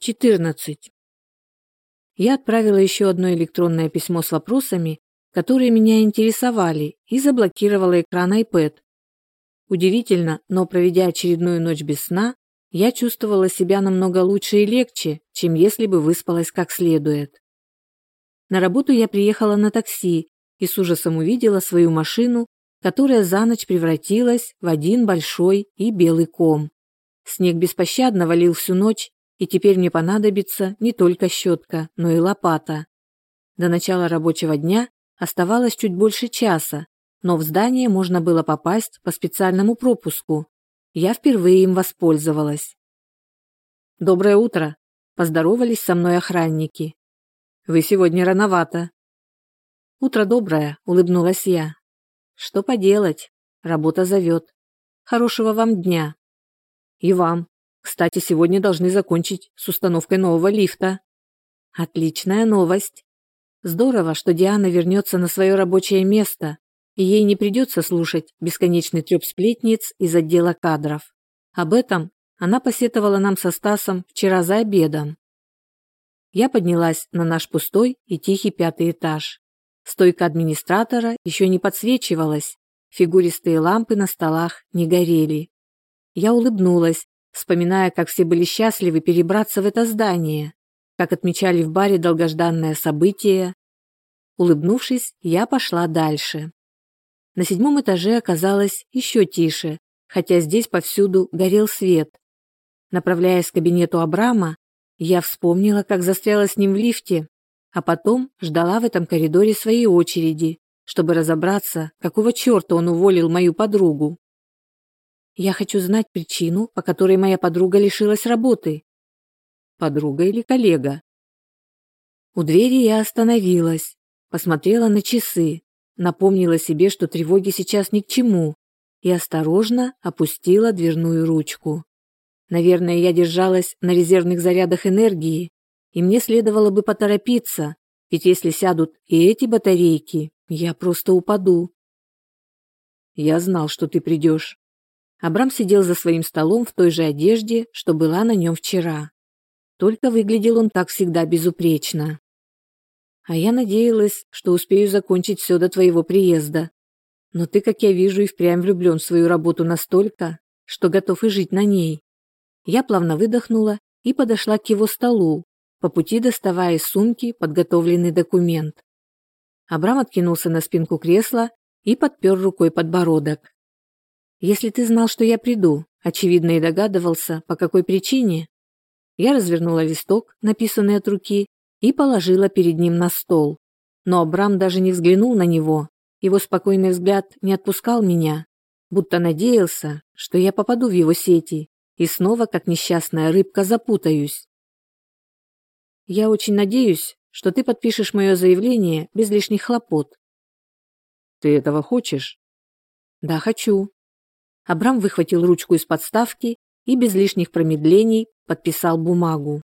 14. Я отправила еще одно электронное письмо с вопросами, которые меня интересовали, и заблокировала экран iPad. Удивительно, но проведя очередную ночь без сна, я чувствовала себя намного лучше и легче, чем если бы выспалась как следует. На работу я приехала на такси и с ужасом увидела свою машину, которая за ночь превратилась в один большой и белый ком. Снег беспощадно валил всю ночь, и теперь мне понадобится не только щетка, но и лопата. До начала рабочего дня оставалось чуть больше часа, но в здание можно было попасть по специальному пропуску. Я впервые им воспользовалась. «Доброе утро!» – поздоровались со мной охранники. «Вы сегодня рановато». «Утро доброе», – улыбнулась я. «Что поделать? Работа зовет. Хорошего вам дня». «И вам», кстати, сегодня должны закончить с установкой нового лифта. Отличная новость. Здорово, что Диана вернется на свое рабочее место, и ей не придется слушать бесконечный треп сплетниц из отдела кадров. Об этом она посетовала нам со Стасом вчера за обедом. Я поднялась на наш пустой и тихий пятый этаж. Стойка администратора еще не подсвечивалась, фигуристые лампы на столах не горели. Я улыбнулась, вспоминая, как все были счастливы перебраться в это здание, как отмечали в баре долгожданное событие. Улыбнувшись, я пошла дальше. На седьмом этаже оказалось еще тише, хотя здесь повсюду горел свет. Направляясь к кабинету Абрама, я вспомнила, как застряла с ним в лифте, а потом ждала в этом коридоре своей очереди, чтобы разобраться, какого черта он уволил мою подругу. Я хочу знать причину, по которой моя подруга лишилась работы. Подруга или коллега? У двери я остановилась, посмотрела на часы, напомнила себе, что тревоги сейчас ни к чему, и осторожно опустила дверную ручку. Наверное, я держалась на резервных зарядах энергии, и мне следовало бы поторопиться, ведь если сядут и эти батарейки, я просто упаду. Я знал, что ты придешь. Абрам сидел за своим столом в той же одежде, что была на нем вчера. Только выглядел он так всегда безупречно. А я надеялась, что успею закончить все до твоего приезда. Но ты, как я вижу, и впрямь влюблен в свою работу настолько, что готов и жить на ней. Я плавно выдохнула и подошла к его столу, по пути доставая из сумки подготовленный документ. Абрам откинулся на спинку кресла и подпер рукой подбородок. Если ты знал, что я приду, очевидно и догадывался, по какой причине, я развернула листок, написанный от руки, и положила перед ним на стол. Но Абрам даже не взглянул на него. Его спокойный взгляд не отпускал меня, будто надеялся, что я попаду в его сети и снова, как несчастная рыбка, запутаюсь. Я очень надеюсь, что ты подпишешь мое заявление без лишних хлопот. Ты этого хочешь? Да, хочу. Абрам выхватил ручку из подставки и без лишних промедлений подписал бумагу.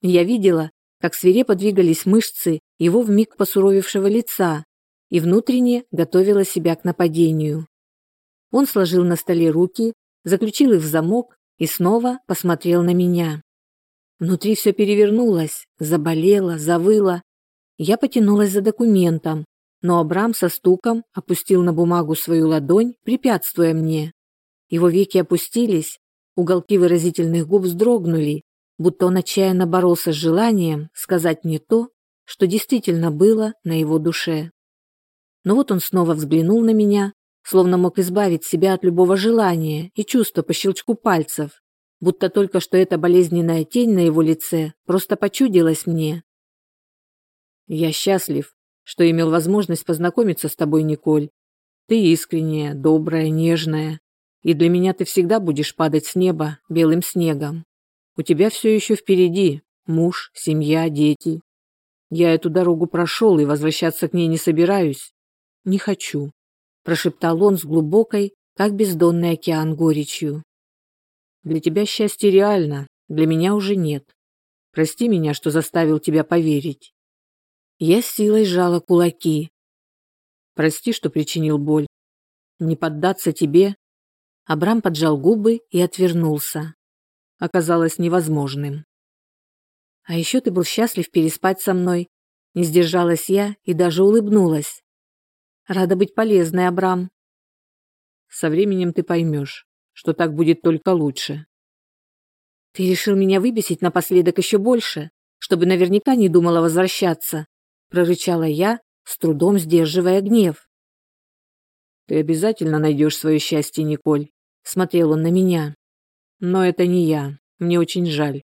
Я видела, как свирепо двигались мышцы его вмиг посуровевшего лица и внутренне готовила себя к нападению. Он сложил на столе руки, заключил их в замок и снова посмотрел на меня. Внутри все перевернулось, заболело, завыло. Я потянулась за документом, но Абрам со стуком опустил на бумагу свою ладонь, препятствуя мне. Его веки опустились, уголки выразительных губ вздрогнули, будто он отчаянно боролся с желанием сказать мне то, что действительно было на его душе. Но вот он снова взглянул на меня, словно мог избавить себя от любого желания и чувства по щелчку пальцев, будто только что эта болезненная тень на его лице просто почудилась мне. «Я счастлив, что имел возможность познакомиться с тобой, Николь. Ты искренняя, добрая, нежная, и для меня ты всегда будешь падать с неба белым снегом. У тебя все еще впереди муж, семья, дети. Я эту дорогу прошел и возвращаться к ней не собираюсь. Не хочу, прошептал он с глубокой, как бездонный океан горечью. Для тебя счастье реально, для меня уже нет. Прости меня, что заставил тебя поверить. Я с силой сжала кулаки. Прости, что причинил боль. Не поддаться тебе Абрам поджал губы и отвернулся. Оказалось невозможным. А еще ты был счастлив переспать со мной. Не сдержалась я и даже улыбнулась. Рада быть полезной, Абрам. Со временем ты поймешь, что так будет только лучше. Ты решил меня выбесить напоследок еще больше, чтобы наверняка не думала возвращаться, прорычала я, с трудом сдерживая гнев. Ты обязательно найдешь свое счастье, Николь, смотрел он на меня. Но это не я. Мне очень жаль.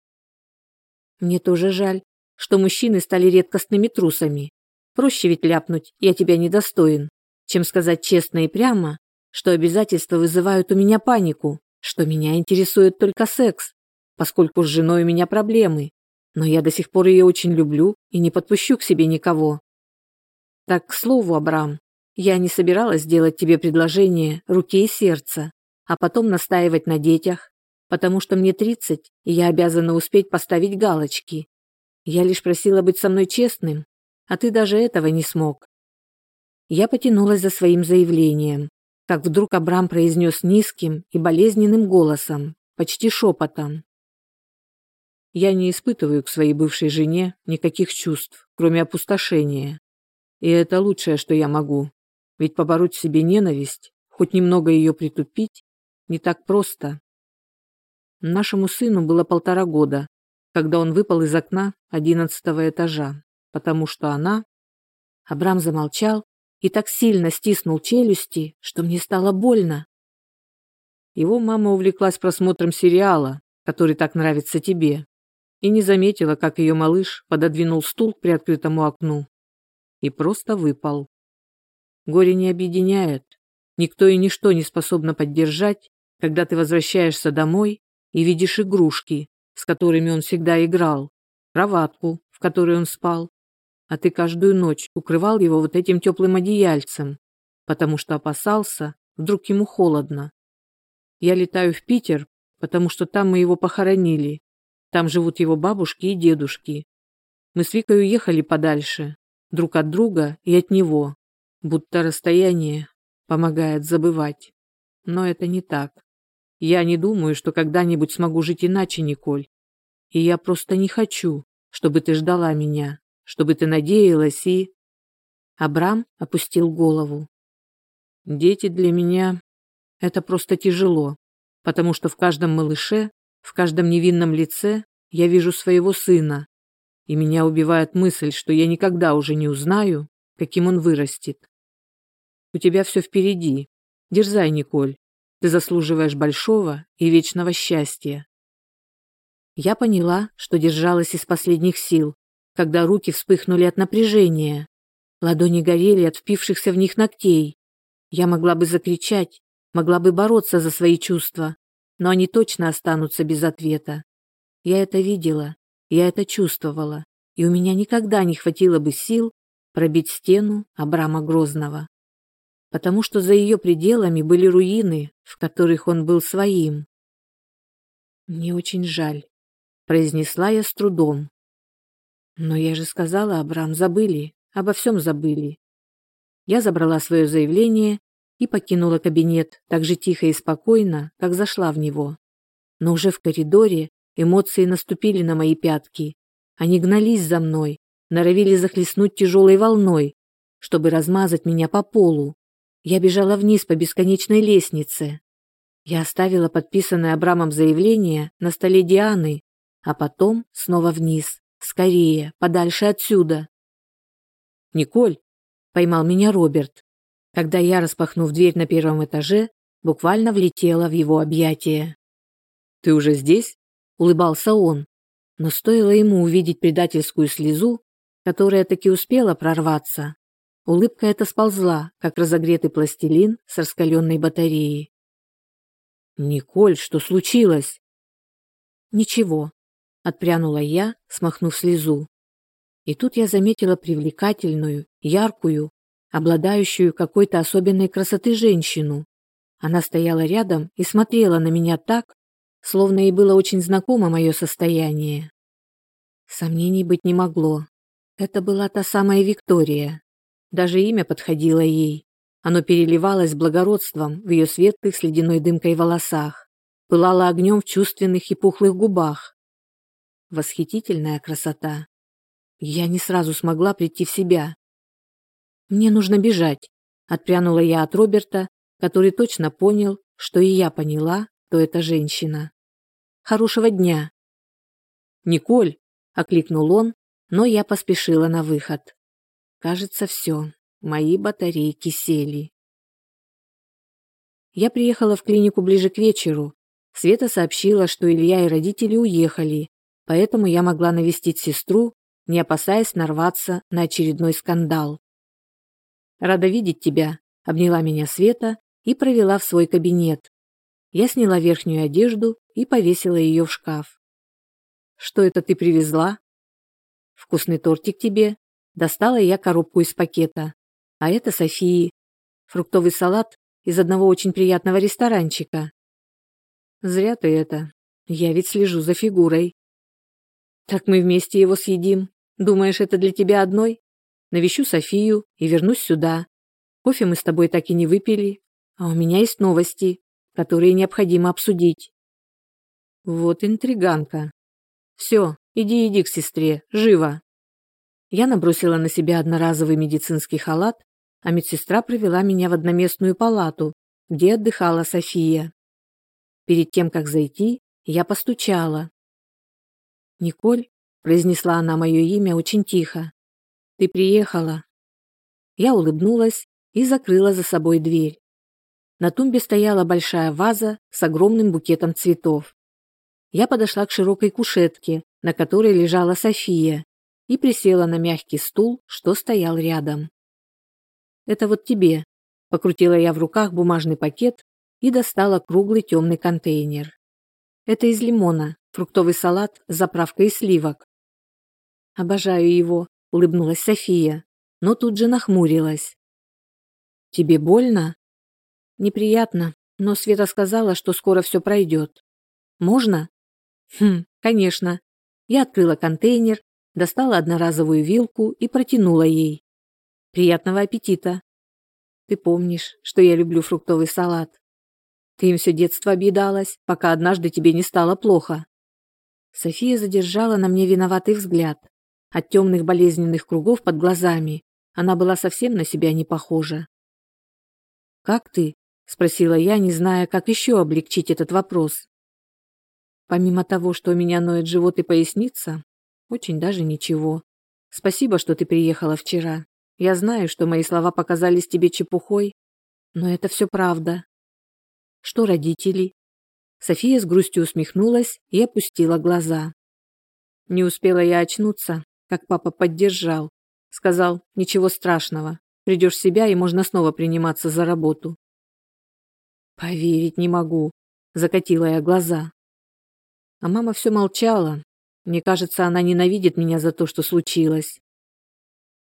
Мне тоже жаль, что мужчины стали редкостными трусами. Проще ведь ляпнуть «я тебя недостоин», чем сказать честно и прямо, что обязательства вызывают у меня панику, что меня интересует только секс, поскольку с женой у меня проблемы, но я до сих пор ее очень люблю и не подпущу к себе никого. Так, к слову, Абрам, я не собиралась делать тебе предложение руки и сердца, а потом настаивать на детях, потому что мне 30, и я обязана успеть поставить галочки. Я лишь просила быть со мной честным, а ты даже этого не смог. Я потянулась за своим заявлением, как вдруг Абрам произнес низким и болезненным голосом, почти шепотом. Я не испытываю к своей бывшей жене никаких чувств, кроме опустошения. И это лучшее, что я могу. Ведь побороть в себе ненависть, хоть немного ее притупить, не так просто. Нашему сыну было полтора года, когда он выпал из окна одиннадцатого этажа, потому что она... Абрам замолчал и так сильно стиснул челюсти, что мне стало больно. Его мама увлеклась просмотром сериала, который так нравится тебе, и не заметила, как ее малыш пододвинул стул к приоткрытому окну и просто выпал. Горе не объединяет. Никто и ничто не способно поддержать, когда ты возвращаешься домой и видишь игрушки, с которыми он всегда играл, кроватку, в которой он спал, а ты каждую ночь укрывал его вот этим теплым одеяльцем, потому что опасался, вдруг ему холодно. Я летаю в Питер, потому что там мы его похоронили, там живут его бабушки и дедушки. Мы с Викой уехали подальше, друг от друга и от него, будто расстояние помогает забывать. Но это не так. Я не думаю, что когда-нибудь смогу жить иначе, Николь. И я просто не хочу, чтобы ты ждала меня, чтобы ты надеялась и... Абрам опустил голову. Дети для меня — это просто тяжело, потому что в каждом малыше в каждом невинном лице я вижу своего сына, и меня убивает мысль, что я никогда уже не узнаю, каким он вырастет. У тебя все впереди. Дерзай, Николь. Ты заслуживаешь большого и вечного счастья. Я поняла, что держалась из последних сил, когда руки вспыхнули от напряжения. Ладони горели от впившихся в них ногтей. Я могла бы закричать, могла бы бороться за свои чувства, но они точно останутся без ответа. Я это видела, я это чувствовала, и у меня никогда не хватило бы сил пробить стену Абрама Грозного. Потому что за ее пределами были руины, в которых он был своим. «Мне очень жаль», — произнесла я с трудом. «Но я же сказала, Абрам, забыли, обо всем забыли». Я забрала свое заявление и покинула кабинет так же тихо и спокойно, как зашла в него. Но уже в коридоре эмоции наступили на мои пятки. Они гнались за мной, норовили захлестнуть тяжелой волной, чтобы размазать меня по полу. Я бежала вниз по бесконечной лестнице. Я оставила подписанное Абрамом заявление на столе Дианы, а потом снова вниз, скорее, подальше отсюда. «Николь!» — поймал меня Роберт когда я, распахнув дверь на первом этаже, буквально влетела в его объятия. «Ты уже здесь?» – улыбался он. Но стоило ему увидеть предательскую слезу, которая таки успела прорваться, улыбка эта сползла, как разогретый пластилин с раскаленной батареей. «Николь, что случилось?» «Ничего», – отпрянула я, смахнув слезу. И тут я заметила привлекательную, яркую, обладающую какой-то особенной красоты женщину. Она стояла рядом и смотрела на меня так, словно ей было очень знакомо мое состояние. Сомнений быть не могло. Это была та самая Виктория. Даже имя подходило ей. Оно переливалось благородством в ее светлых с ледяной дымкой волосах, пылало огнем в чувственных и пухлых губах. Восхитительная красота. Я не сразу смогла прийти в себя. Мне нужно бежать. Отпрянула я от Роберта, который точно понял, что и я поняла, кто эта женщина. Хорошего дня. Николь, окликнул он, но я поспешила на выход. Кажется, все. Мои батарейки сели. Я приехала в клинику ближе к вечеру. Света сообщила, что Илья и родители уехали, поэтому я могла навестить сестру, не опасаясь нарваться на очередной скандал. «Рада видеть тебя», — обняла меня Света и провела в свой кабинет. Я сняла верхнюю одежду и повесила ее в шкаф. «Что это ты привезла?» «Вкусный тортик тебе». Достала я коробку из пакета. А это Софии. Фруктовый салат из одного очень приятного ресторанчика. Зря ты это. Я ведь слежу за фигурой. Так мы вместе его съедим. Думаешь, это для тебя одной? Навещу Софию и вернусь сюда. Кофе мы с тобой так и не выпили, а у меня есть новости, которые необходимо обсудить. Вот интриганка. Все, иди иди к сестре, живо. Я набросила на себя одноразовый медицинский халат, а медсестра провела меня в одноместную палату, где отдыхала София. Перед тем, как зайти, я постучала. «Николь», — произнесла она мое имя очень тихо, — «ты приехала». Я улыбнулась и закрыла за собой дверь. На тумбе стояла большая ваза с огромным букетом цветов. Я подошла к широкой кушетке, на которой лежала София, и присела на мягкий стул, что стоял рядом. «Это вот тебе», — покрутила я в руках бумажный пакет и достала круглый темный контейнер. «Это из лимона, фруктовый салат с заправкой из сливок». «Обожаю его», — улыбнулась София, но тут же нахмурилась. «Тебе больно?» «Неприятно, но Света сказала, что скоро все пройдет. Можно?» «Хм, конечно». Я открыла контейнер, достала одноразовую вилку и протянула ей. «Приятного аппетита!» «Ты помнишь, что я люблю фруктовый салат. Ты им все детство объедалась, пока однажды тебе не стало плохо». София задержала на мне виноватый взгляд. От темных болезненных кругов под глазами она была совсем на себя не похожа. «Как ты?» – спросила я, не зная, как еще облегчить этот вопрос. Помимо того, что у меня ноет живот и поясница, очень даже ничего. Спасибо, что ты приехала вчера. Я знаю, что мои слова показались тебе чепухой, но это все правда. Что родители? София с грустью усмехнулась и опустила глаза. Не успела я очнуться, как папа поддержал. Сказал, ничего страшного, придешь в себя и можно снова приниматься за работу. Поверить не могу, закатила я глаза. А мама все молчала, мне кажется, она ненавидит меня за то, что случилось.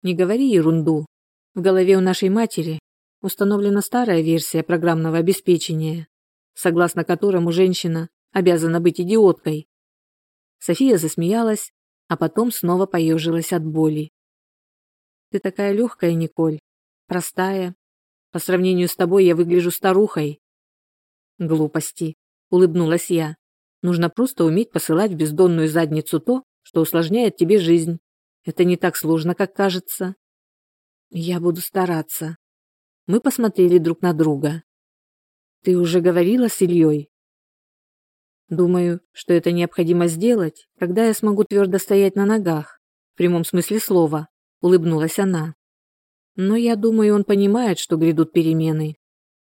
Не говори ерунду. В голове у нашей матери установлена старая версия программного обеспечения, согласно которому женщина обязана быть идиоткой. София засмеялась, а потом снова поежилась от боли. Ты такая легкая, Николь, простая. По сравнению с тобой я выгляжу старухой. Глупости, улыбнулась я. Нужно просто уметь посылать в бездонную задницу то, что усложняет тебе жизнь. Это не так сложно, как кажется. Я буду стараться. Мы посмотрели друг на друга. Ты уже говорила с Ильей? Думаю, что это необходимо сделать, когда я смогу твердо стоять на ногах. В прямом смысле слова, улыбнулась она. Но я думаю, он понимает, что грядут перемены.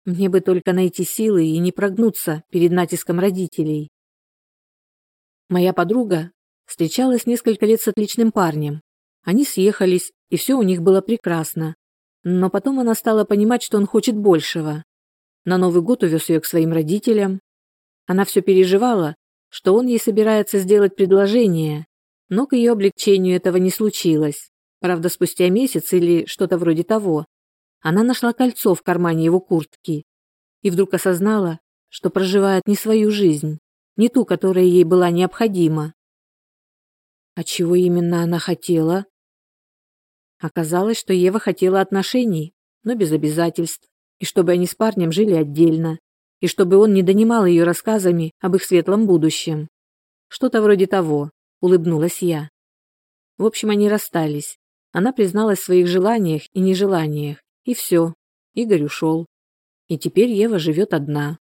Мне бы только найти силы и не прогнуться перед натиском родителей. Моя подруга встречалась несколько лет с отличным парнем. Они съехались, и все у них было прекрасно. Но потом она стала понимать, что он хочет большего. На Новый год увез ее к своим родителям. Она все переживала, что он ей собирается сделать предложение, но к ее облегчению этого не случилось. Правда, спустя месяц или что-то вроде того, она нашла кольцо в кармане его куртки и вдруг осознала, что проживает не свою жизнь не ту, которая ей была необходима. А чего именно она хотела? Оказалось, что Ева хотела отношений, но без обязательств, и чтобы они с парнем жили отдельно, и чтобы он не донимал ее рассказами об их светлом будущем. Что-то вроде того, улыбнулась я. В общем, они расстались. Она призналась в своих желаниях и нежеланиях, и все. Игорь ушел. И теперь Ева живет одна.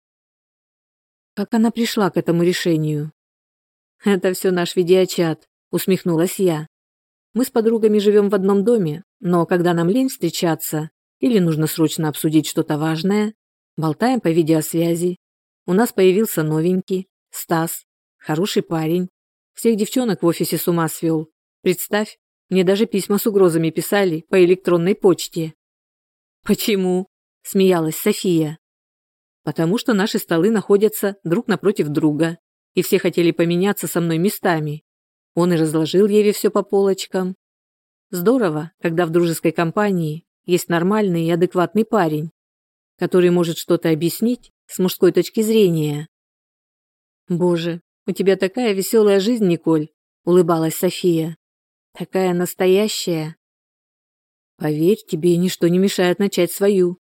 Как она пришла к этому решению? Это все наш видеочат, усмехнулась я. Мы с подругами живем в одном доме, но когда нам лень встречаться или нужно срочно обсудить что-то важное, болтаем по видеосвязи. У нас появился новенький, Стас, хороший парень. Всех девчонок в офисе с ума свел. Представь, мне даже письма с угрозами писали по электронной почте. Почему? смеялась София. Потому что наши столы находятся друг напротив друга, и все хотели поменяться со мной местами. Он и разложил Еве все по полочкам. Здорово, когда в дружеской компании есть нормальный и адекватный парень, который может что-то объяснить с мужской точки зрения. Боже, у тебя такая веселая жизнь, Николь, улыбалась София. Такая настоящая. Поверь, тебе ничто не мешает начать свою,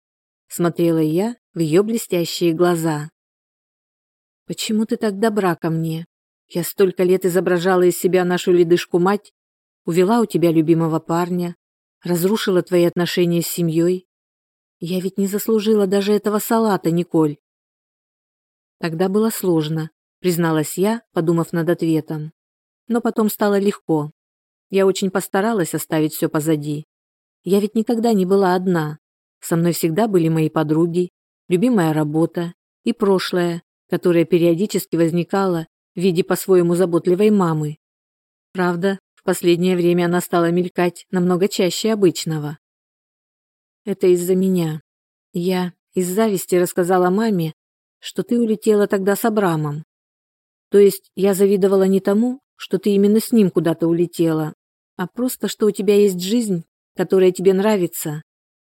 смотрела я в ее блестящие глаза. Почему ты так добра ко мне? Я столько лет изображала из себя нашу ледышку-мать, увела у тебя любимого парня, разрушила твои отношения с семьей. Я ведь не заслужила даже этого салата, Николь. Тогда было сложно, призналась я, подумав над ответом. Но потом стало легко. Я очень постаралась оставить все позади. Я ведь никогда не была одна. Со мной всегда были мои подруги, любимая работа и прошлое, которое периодически возникало в виде по-своему заботливой мамы. Правда, в последнее время она стала мелькать намного чаще обычного. Это из-за меня. Я из зависти рассказала маме, что ты улетела тогда с Абрамом. То есть я завидовала не тому, что ты именно с ним куда-то улетела, а просто, что у тебя есть жизнь, которая тебе нравится.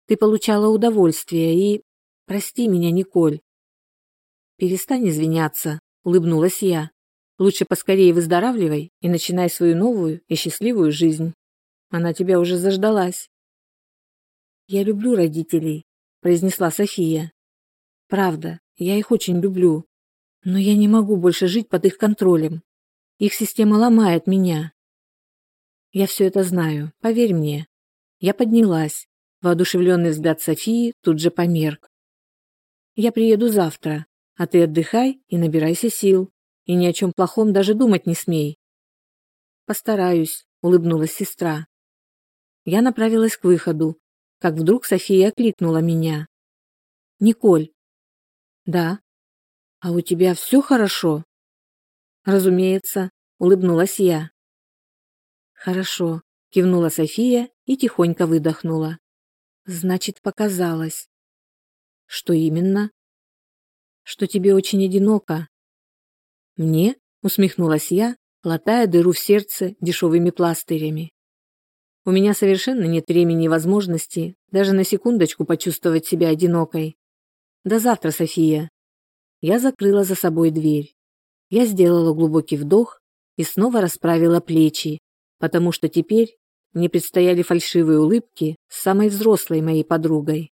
Ты получала удовольствие и... Прости меня, Николь. Перестань извиняться, улыбнулась я. Лучше поскорее выздоравливай и начинай свою новую и счастливую жизнь. Она тебя уже заждалась. Я люблю родителей, произнесла София. Правда, я их очень люблю. Но я не могу больше жить под их контролем. Их система ломает меня. Я все это знаю, поверь мне. Я поднялась. Воодушевленный взгляд Софии тут же померк. Я приеду завтра, а ты отдыхай и набирайся сил. И ни о чем плохом даже думать не смей. Постараюсь, улыбнулась сестра. Я направилась к выходу, как вдруг София окликнула меня. Николь. Да. А у тебя все хорошо? Разумеется, улыбнулась я. Хорошо, кивнула София и тихонько выдохнула. Значит, показалось. Что именно? Что тебе очень одиноко. Мне? усмехнулась я, латая дыру в сердце дешевыми пластырями. У меня совершенно нет времени и возможности даже на секундочку почувствовать себя одинокой. До завтра, София. Я закрыла за собой дверь. Я сделала глубокий вдох и снова расправила плечи, потому что теперь мне предстояли фальшивые улыбки с самой взрослой моей подругой.